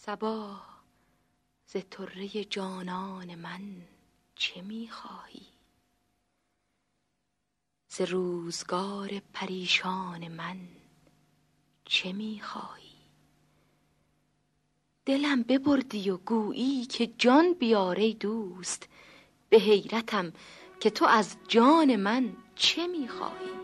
سبا ز طره جانان من چه می‌خواهی ز روزگار پریشان من چه می‌خواهی دلم ببردی و گویی که جان بیاره دوست به حیرتم که تو از جان من چه می‌خواهی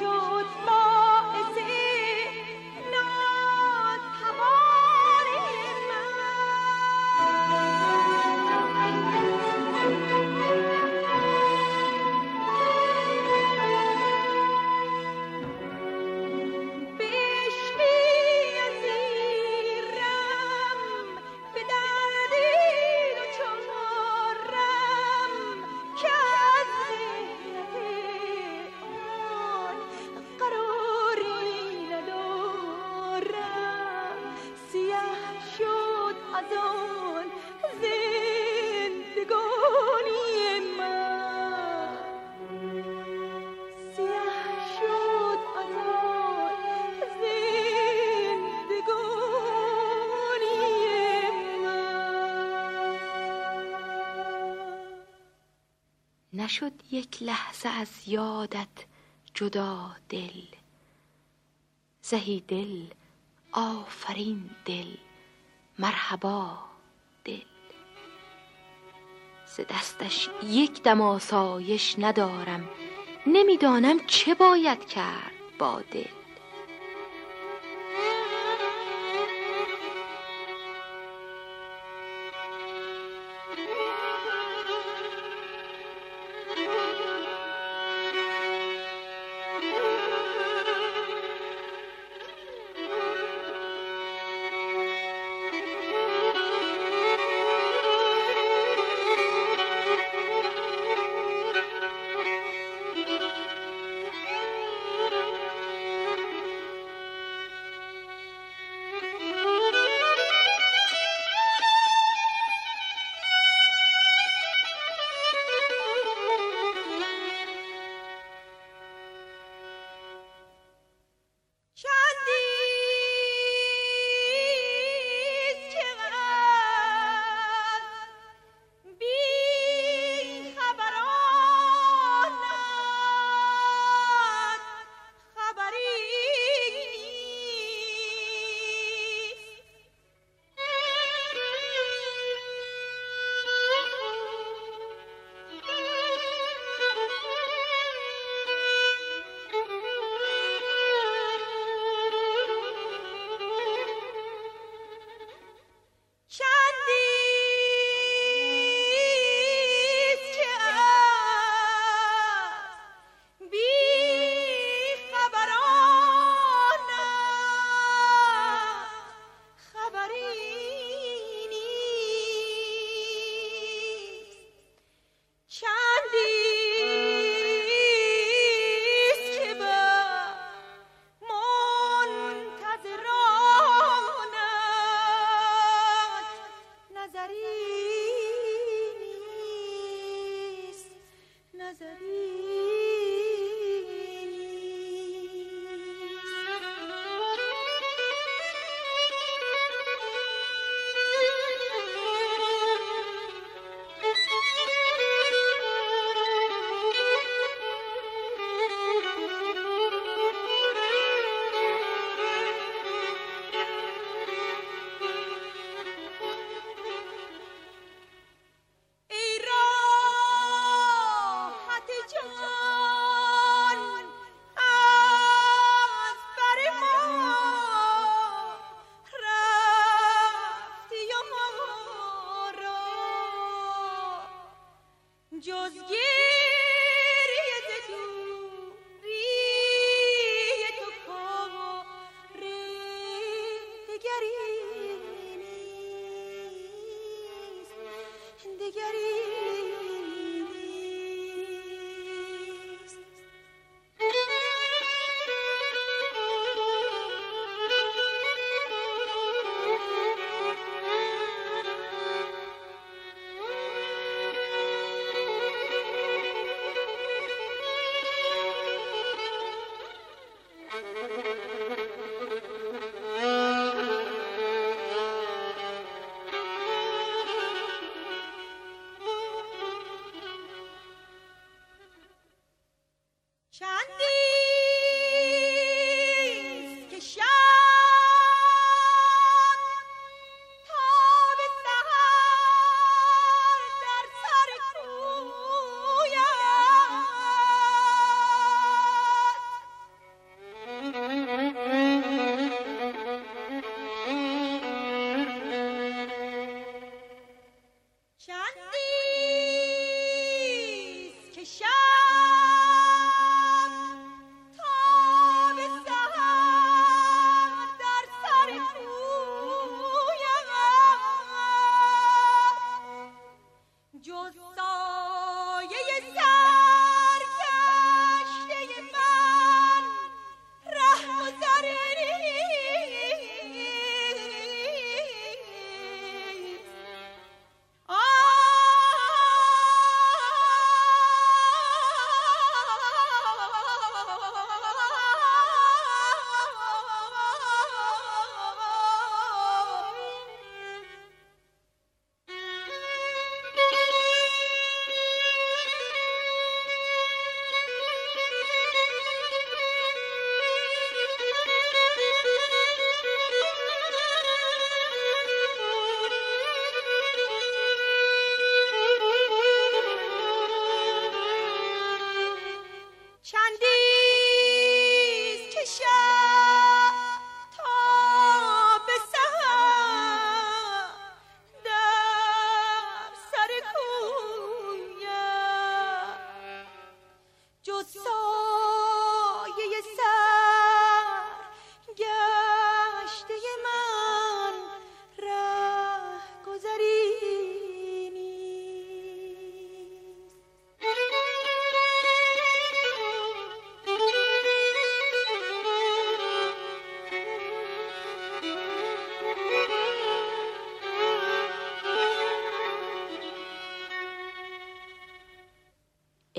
should fly. نشد یک لحظه از یادت جدا دل. زهی دل آفرین دل مرحبا دل. ز دستش یک دم آسایش ندارم. نمی‌دانم چه باید کرد با دل.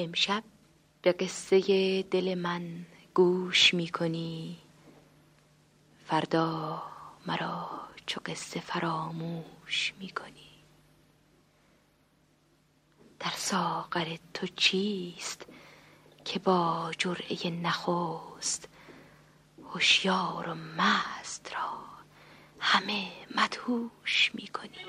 امشب به قصه دل من گوش می کنی فردا مرا چو قصه فراموش می کنی در ساغر تو چیست که با جرعه نخست؟ هوشیار و مست را همه مدهوش می کنی